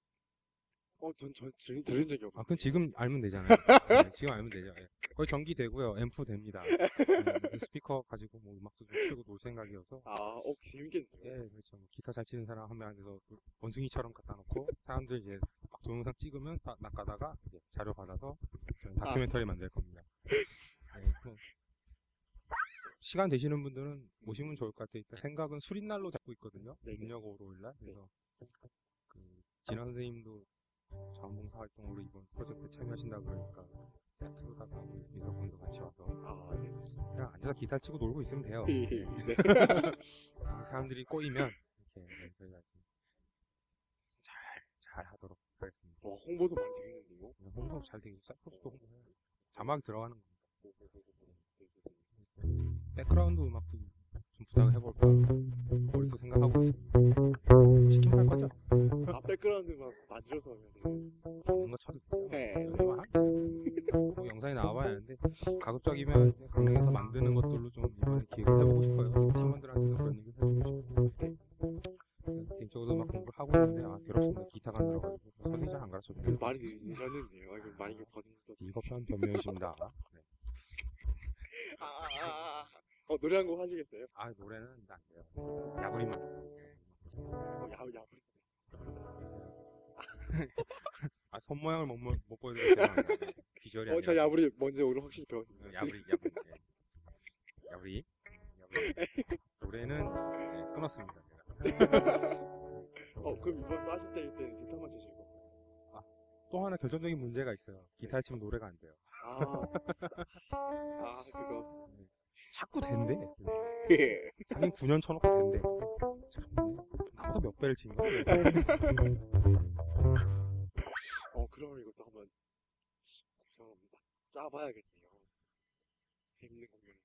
어, 전, 전, 전 들은 적이 없어요. 아 그건 지금 알면 되잖아요. [LAUGHS] 네, 지금 알면 되죠. 예. 거의 전기 되고요. 앰프 됩니다. 네, 스피커 가지고 뭐 음악도 좀 틀고 놀 생각이어서 아, 어, 재밌겠네요. 예, 그렇죠. 뭐 기타 잘 치는 사람 한 명에서 원숭이처럼 갖다 놓고 사람들 이제 막 동영상 찍으면 딱 낚아다가 이제 자료 받아서 저는 다큐멘터리 만들 겁니다. 예, 뭐 시간 되시는 분들은 오시면 좋을 것 같아요. 일단 생각은 수린 날로 잡고 있거든요. 네 네. 음력 5일 날. 그래서 그 진화 선생님도 자원봉사 활동으로 이번 프로젝트에 참여하신다 그러니까 세트로다가 우리 미석분도 같이 와서 아, 네. 그냥 앉아서 기타 치고 놀고 있으면 돼요. 예, 예. 네. [LAUGHS] 사람들이 꼬이면 이렇게 네, 저희가 좀 잘, 잘 하도록 하겠습니다. 와, 홍보도 많이 되겠는데요? 그냥 홍보 잘 되고 사이퍼스도 홍보해요. 자막 들어가는 겁니다. 백그라운드 음악도 좀 부탁을 해볼까 머릿속 생각하고 있습니다. 치킨 팔 거죠? 아, 백그라운드 막 만들어서 하면 거 쳐도 돼요. 네. 뭐 영상이 나와야 하는데 가급적이면 이제 강릉에서 만드는 것들로 좀 이번에 기획을 해보고 싶어요. 팀원들한테도 그런 얘기를 해주고 싶고 개인적으로 음악 공부를 하고 있는데 아 괴롭습니다. 기타가 안 들어가지고 선생님 잘 안. 그래도 많이 늦었는데요. 아, 이거 많이 거듭났다. 비겁한 변명이십니다. 네. [LAUGHS] 아, 아, 아, 아. 어, 노래 한 곡 하시겠어요? 아 노래는 안 돼요. 야구리만. 어, 야, 야, [LAUGHS] 아손 모양을 못, 못, 못 보여드려서 죄송합니다. 네, 비주얼이 어, 아니라. 저 야부리 먼저 오늘 확실히 배웠습니다. 어, 야구리 야구리 예. 야구리 야구리 노래는 네, 끊었습니다. 제가. [LAUGHS] 어, 그럼 이번 싸실 때 때는 기타만 치시고. 또 하나 결정적인 문제가 있어요. 기타를 치면 노래가 안 돼요. 아, 아, 그거. [LAUGHS] 자꾸 된대. 예. 자긴 9년 쳐놓고 된대. 참, 나보다 몇 배를 치는 거야. 어, 그러면 이것도 한번 구성 한번 막 짜봐야겠네요. 재밌는 공연.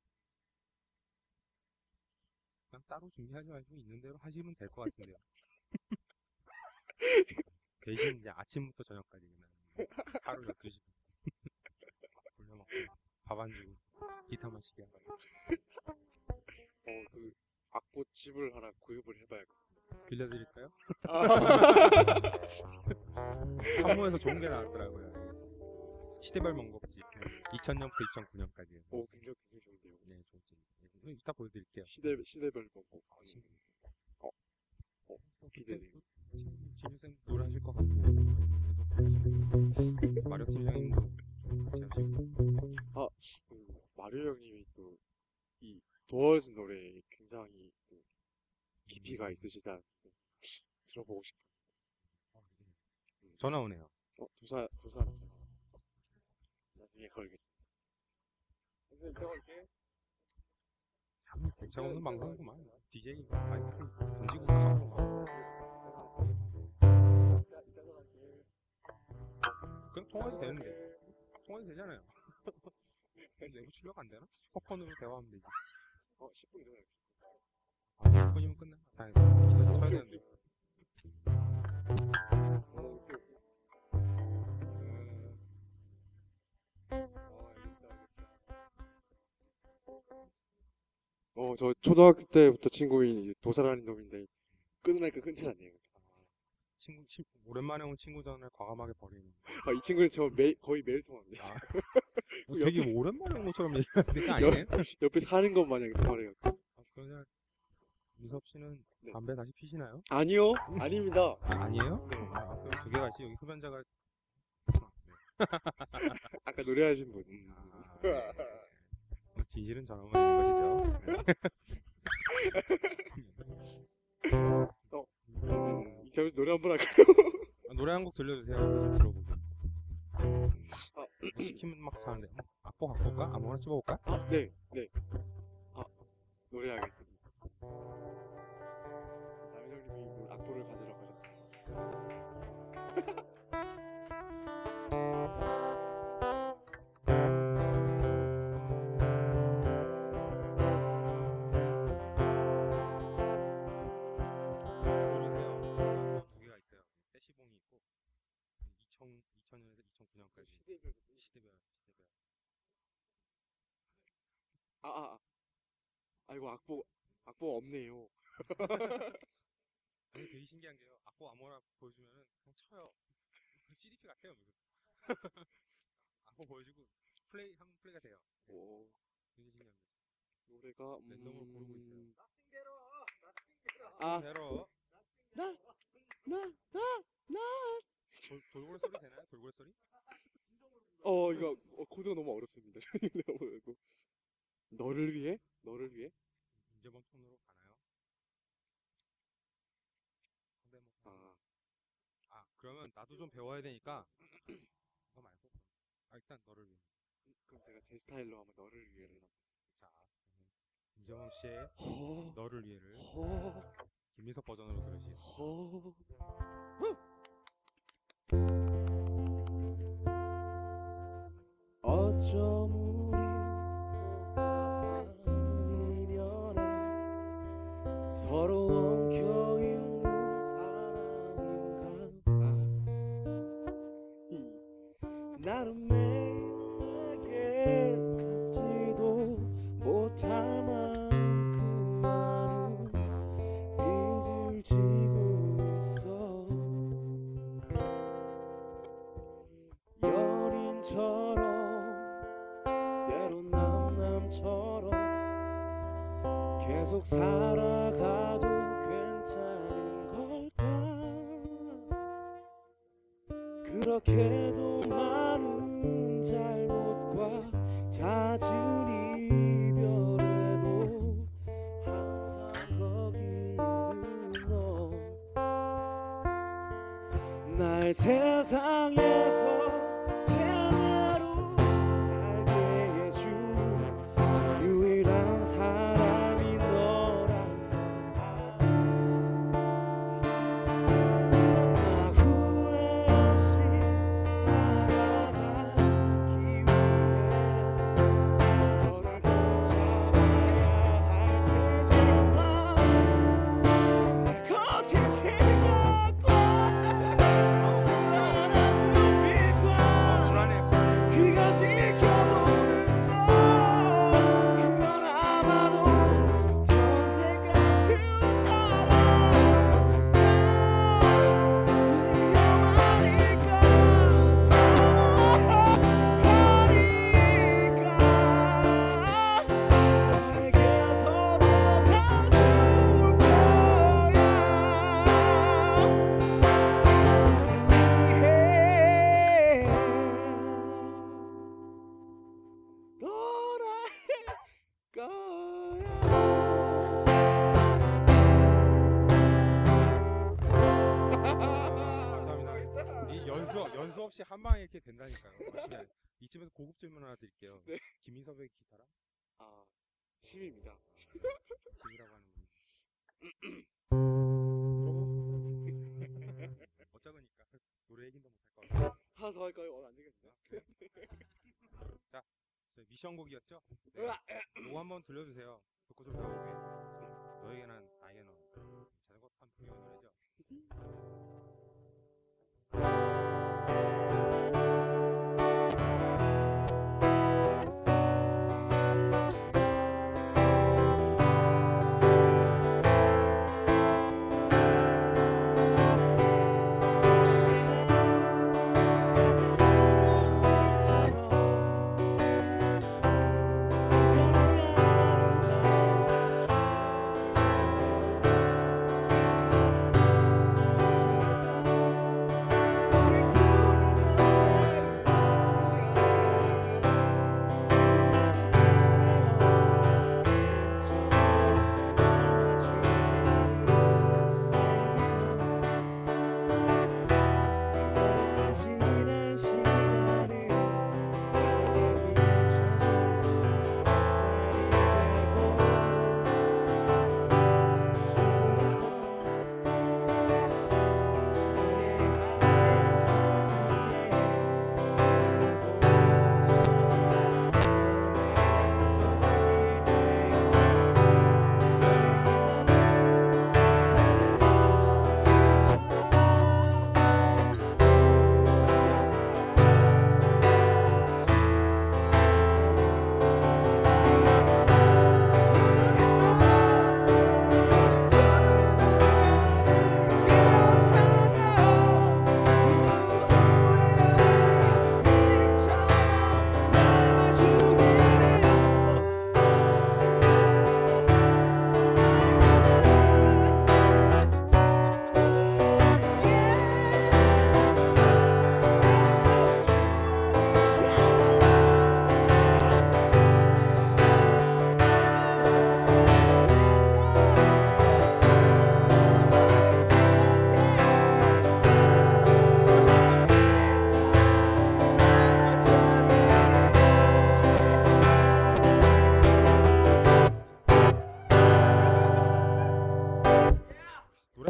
그냥 따로 준비하지 말고 있는 대로 하시면 될 것 같은데요. 대신 이제 아침부터 저녁까지 그냥 하루 12시간 불려먹고 밥 안 주고 기타만 치게 하고 어, 그 악보 집을 하나 구입을 해봐야겠습니다. 빌려드릴까요? 아, [LAUGHS] 산모에서 좋은 게 나왔더라고요. 시대별 먼곡집 2000년부터 2009년까지 오, 굉장히 굉장히 좋은데요. 네, 좋지. 네, 이따 보여드릴게요. 시대 시대별 보고. 어, 어, 기대돼요. 진우쌤 노래 하실 것 같고 계속 마력 팀장님도 좀 같이 하시고 그 마류 형님이 또 이 도어즈 노래에 굉장히 또 깊이가 있으시다는데 들어보고 싶어요. 전화 오네요. 어, 도사 전화. 나중에 걸겠습니다. 선생님. 참 대체 없는 방송이구만. DJ 마이크 던지고 가고 막. 그냥 통화해도 되는데. 통화해도 되잖아요. [LAUGHS] 내부 출력 안 되나? 스피커폰으로 대화하면 되지. 어, 10분 전에. 아, 10분이면 끝나. 다행이다. 기사 쳐야 되는데. 어. 어, 저 초등학교 때부터 친구인 이제 도사라는 놈인데 끊으니까 끊질 않네요. 친구, 친 오랜만에 온 친구 전을 과감하게 버리는. 아, 이 친구는 저 매, 거의 매일 통화합니다. 아, [LAUGHS] 어, 되게 오랜만에 온 것처럼 얘기하는데 [LAUGHS] 아니네. 옆에 사는 것 마냥 통화를 해요. 아, 그러면 미섭 씨는 네. 담배 다시 피시나요? 아니요, 아닙니다. 아, 아니에요? 네. 아, 그럼 두 개가 있지. 여기 흡연자가. [LAUGHS] 아까 노래하신 분. 아, [LAUGHS] 네. 뭐 진실은 있는 것이죠. 음, 이제 노래 한 번 할까요? 아, 노래 한 곡 들려주세요. 들어보고. 아. 치킨 막 사는데 뭐, 악보 갖고 올까? 아무거나 집어볼까? 아, 네, 코드가 너무 어렵습니다. [LAUGHS] 너를 위해? 너를 위해? 문제범 톤으로 가나요? 아, 아 그러면 나도 좀 배워야 되니까 그거 말고 그럼. 아 일단 너를 위해 그럼 제가 제 스타일로 한번 너를 위해를. 자 그러면 김재범 씨의 허, 너를 위해를 허, 김민석 버전으로 들으시겠습니다 허. 우리 복잡한 인연에 서로 엉켜 한 방에 이렇게 된다니까요 하네. [LAUGHS] 이쯤에서 고급 질문 하나 드릴게요 네. 김인섭의 기타랑 아, 심입니다. 김이라고 하는 분 물어보 [LAUGHS] 어쩌니까 노래 얘기도 못할 것 같아요 하나 더 할까요? 어, 안 되겠네요. 저희 미션곡이었죠? 네. 요거 한번 들려주세요. 듣고 좀 배워보게. 너에게 난 나에게 넌. 자전거 탄 풍경 노래죠?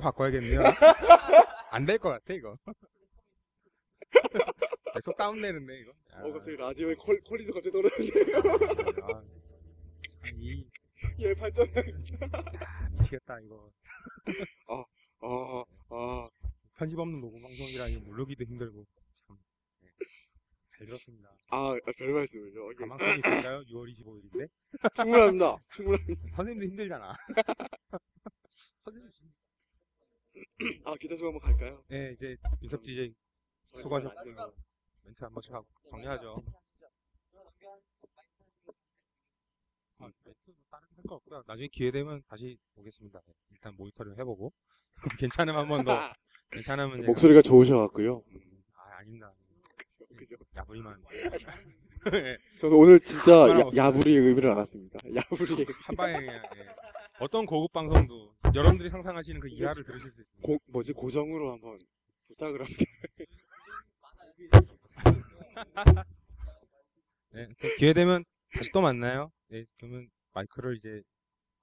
바꿔야겠네요. [LAUGHS] 안 될 것 같아 이거. [LAUGHS] 계속 다운되는데 이거. 아, 어 갑자기 라디오의 qual, quality가 갑자기 떨어지네요. 아, 참, 이예 발전. 야, 미치겠다 이거. 아, 아, 편집 없는 녹음 방송이라 이거 누르기도 힘들고 참. 네. 잘 들었습니다. 아, 아, 별 말씀을요. 이게 가망성이 될까요? 6월 25일인데 충분합니다. 충분합니다. [LAUGHS] 선생님도 힘들잖아. 선생님 [CLEARS THROAT] 아, 기타 수업 한번 갈까요? 네 이제 유섭 DJ 수고하셨고요. 멘트 한 번씩 하고 정리하죠. 아, 멘트도 다른 할거 없고요. 나중에 기회 되면 다시 보겠습니다. 네, 일단 모니터링 해보고 [LAUGHS] 괜찮으면 한 번 더. 괜찮으면 제가- 목소리가 좋으셔갖고요. 음, 아 아닙니다. 그죠, 그죠. 야부리만 [LAUGHS] 저는 오늘 진짜 야. 야부리 의미를 알았습니다. 야부리. 한 방에 그냥 예. 어떤 고급 방송도 여러분들이 상상하시는 그 이하를 들으실 수 있습니다. 고, 뭐지 고정으로 한번 부탁을 합니다. [LAUGHS] 네, 또 기회 되면 다시 또 만나요. 네, 그러면 마이크를 이제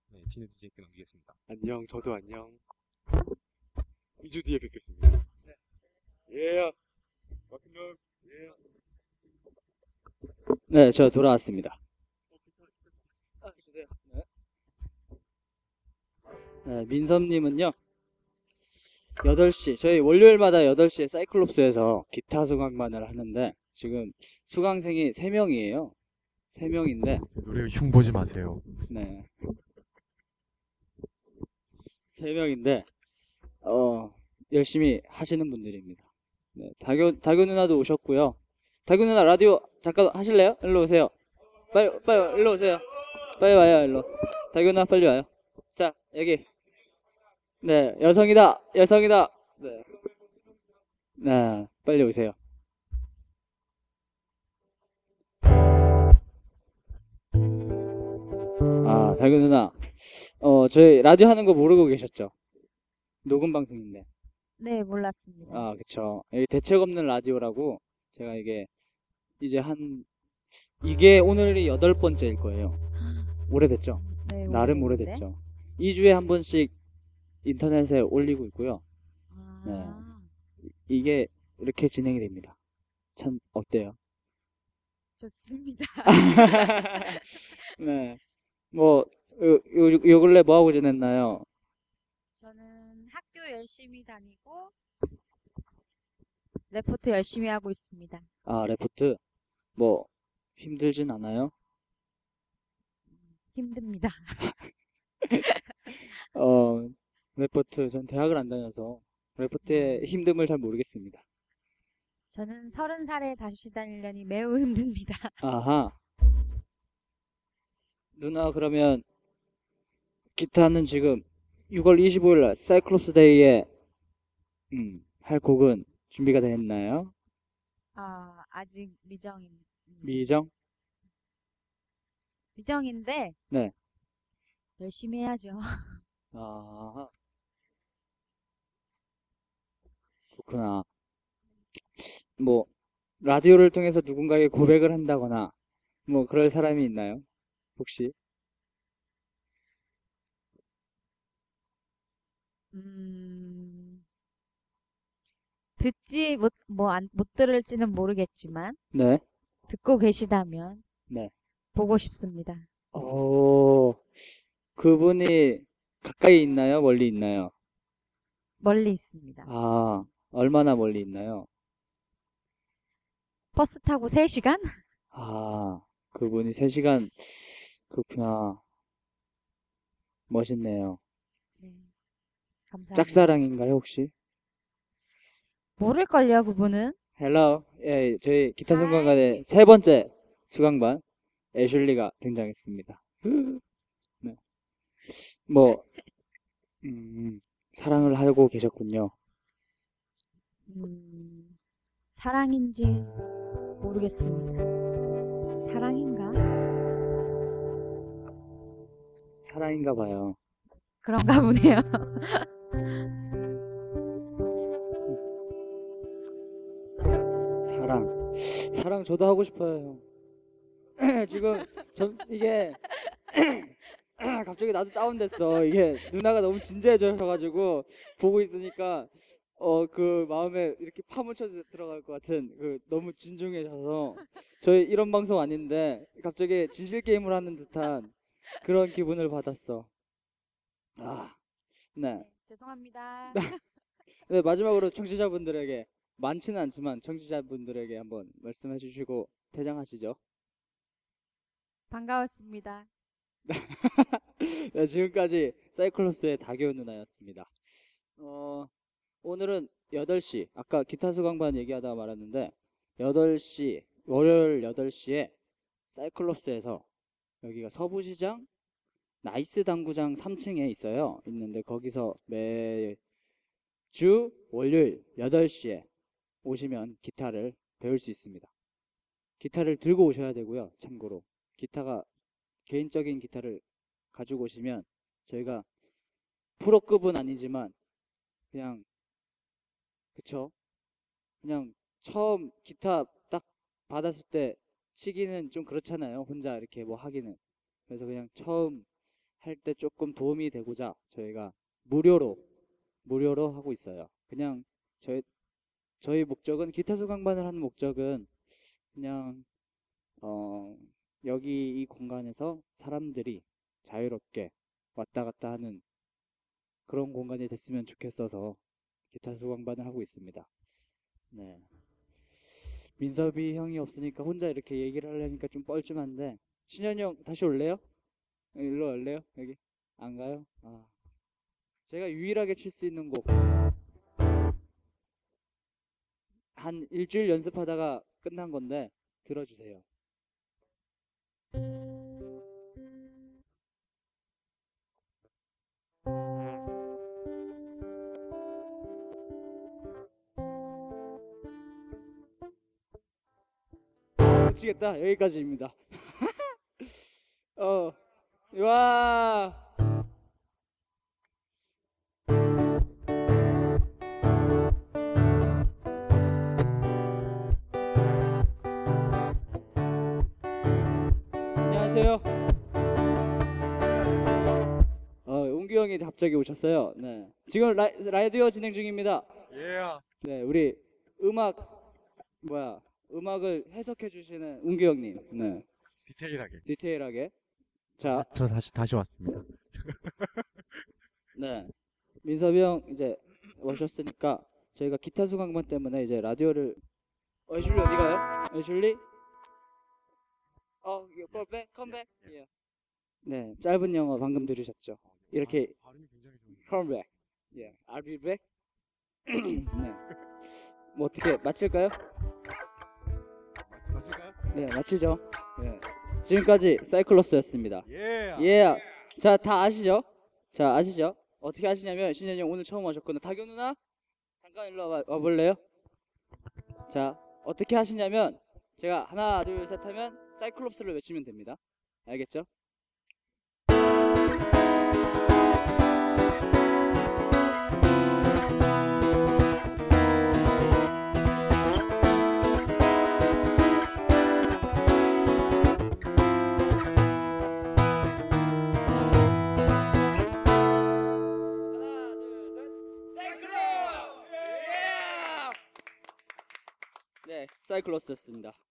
네, 진우 DJ께 넘기겠습니다. 안녕, 저도 안녕. 2주 뒤에 뵙겠습니다. 예. 마크님, 예. 네, 저 돌아왔습니다. 네, 민섭님은요, 8시, 저희 월요일마다 8시에 사이클롭스에서 기타 수강반을 하는데, 지금 수강생이 3명이에요. 3명인데, 노래 흉 보지 마세요. 네. 3명인데, 어, 열심히 하시는 분들입니다. 네, 다교, 다교 누나도 오셨고요. 다교 누나 라디오 잠깐 하실래요? 일로 오세요. 빨리, 빨리, 일로 오세요. 빨리 와요, 일로. 다교 누나 빨리 와요. 자, 여기. 네, 여성이다! 여성이다! 네. 네, 빨리 오세요. 아, 다교 누나. 어, 저희 라디오 하는 거 모르고 계셨죠? 녹음 방송인데. 네, 몰랐습니다. 아, 그쵸. 여기 대책 없는 라디오라고 제가 이게 이제 한 이게 오늘이 여덟 번째일 거예요. [GASPS] 오래됐죠? 네, 나름 오래됐는데. 오래됐죠. 2주에 한 번씩 인터넷에 올리고 있고요. 아, 이게 이렇게 진행이 됩니다. 참 어때요? 좋습니다. [LAUGHS] 네. 뭐 요, 요, 요 근래 뭐 하고 지냈나요? 저는 학교 열심히 다니고 레포트 열심히 하고 있습니다. 아, 레포트. 뭐 힘들진 않아요? 힘듭니다. [LAUGHS] 어, 레포트 전 대학을 안 다녀서 레포트의 힘듦을 잘 모르겠습니다. 저는 서른 살에 다시 다니려니 매우 힘듭니다. [LAUGHS] 아하. 누나 그러면 기타는 지금 6월 25일 날 사이클롭스 데이에 음, 할 곡은 준비가 됐나요? 아, 아직 미정입니다. 미정? 미정인데 네. 열심히 해야죠. [LAUGHS] 아하. 그렇구나. 뭐 라디오를 통해서 누군가에게 고백을 한다거나 뭐 그럴 사람이 있나요? 혹시? 음, 듣지 못, 뭐, 안, 못 들을지는 모르겠지만, 네. 듣고 계시다면, 네. 보고 싶습니다. 어, 그분이 가까이 있나요? 멀리 있나요? 멀리 있습니다. 아, 얼마나 멀리 있나요? 버스 타고 3시간? 아, 그분이 3시간, 그렇구나. 멋있네요. 네. 감사합니다. 짝사랑인가요, 혹시? 모를걸요, 그분은? hello, 예, 저희 기타. 수강반의 세 번째 수강반, 애슐리가 등장했습니다. [GASPS] 네. 뭐, 음, 사랑을 하고 계셨군요. 음, 사랑인지 모르겠습니다. 사랑인가? 사랑인가 봐요. 그런가 보네요. 사랑. 사랑 저도 하고 싶어요. 형. [CLEARS THROAT] 지금 점 이게 [CLEARS THROAT] 갑자기 나도 다운됐어. 이게 누나가 너무 진지해져가지고 보고 있으니까 어 그 마음에 이렇게 파묻혀 들어갈 것 같은 그 너무 진중해져서 저희 이런 방송 아닌데 갑자기 진실 게임을 하는 듯한 그런 기분을 받았어. 아, 네. 네, 죄송합니다. [LAUGHS] 네 마지막으로 청취자분들에게 많지는 않지만 청취자분들에게 한번 말씀해 주시고 퇴장하시죠. 반가웠습니다. [LAUGHS] 네, 지금까지 사이클롭스의 다교훈 누나였습니다. 어, 오늘은 8시, 아까 기타 수강반 얘기하다가 말았는데, 8시, 월요일 8시에 사이클롭스에서 여기가 서부시장 나이스 당구장 3층에 있어요. 있는데 거기서 매주 월요일 8시에 오시면 기타를 배울 수 있습니다. 기타를 들고 오셔야 되고요. 참고로 기타가 개인적인 기타를 가지고 오시면 저희가 프로급은 아니지만 그냥 그쵸? 그냥 처음 기타 딱 받았을 때 치기는 좀 그렇잖아요 혼자 이렇게 뭐 하기는. 그래서 그냥 처음 할 때 조금 도움이 되고자 저희가 무료로 무료로 하고 있어요. 그냥 저희 저희 목적은 기타 수강반을 하는 목적은 그냥 어 여기 이 공간에서 사람들이 자유롭게 왔다 갔다 하는 그런 공간이 됐으면 좋겠어서 기타 수강반을 하고 있습니다. 네. 민섭이 형이 없으니까 혼자 이렇게 얘기를 하려니까 좀 뻘쭘한데 신현이 형 다시 올래요? 일로 올래요? 여기 안 가요? 아. 제가 유일하게 칠 수 있는 곡. 한 일주일 연습하다가 끝난 건데 들어주세요. 미치겠다. 여기까지입니다. [LAUGHS] 어, 와. 안녕하세요. 어, 웅규 형이 갑자기 오셨어요. 네. 지금 라, 라디오 진행 중입니다. 예. 네, 우리 음악 뭐야 음악을 해석해 주시는 웅규 형님. 네, 디테일하게. 디테일하게. 자, 저 다시 다시 왔습니다. [LAUGHS] 네, 민섭이 형 이제 오셨으니까 저희가 기타 수강반 때문에 이제 라디오를 어, 애슐리 어디 가요? 애슐리? 어, 컴백, 컴백. 예. 네, 짧은 영어 방금 들으셨죠? 이렇게 발음이 굉장히 좋은데. come back. 예, I'll be back. 네. 뭐 어떻게 마칠까요? 네, 마치죠. 네. 지금까지 사이클로스였습니다. 예. 예. 자, 다 아시죠? 자, 아시죠? 어떻게 하시냐면 신현이 형 오늘 처음 오셨거든요. 다교 누나 잠깐 일로 와, 와볼래요? 자, 어떻게 하시냐면 제가 하나, 둘, 셋 하면 사이클롭스를 외치면 됩니다. 알겠죠? 사이클로스! 사이클로스였습니다.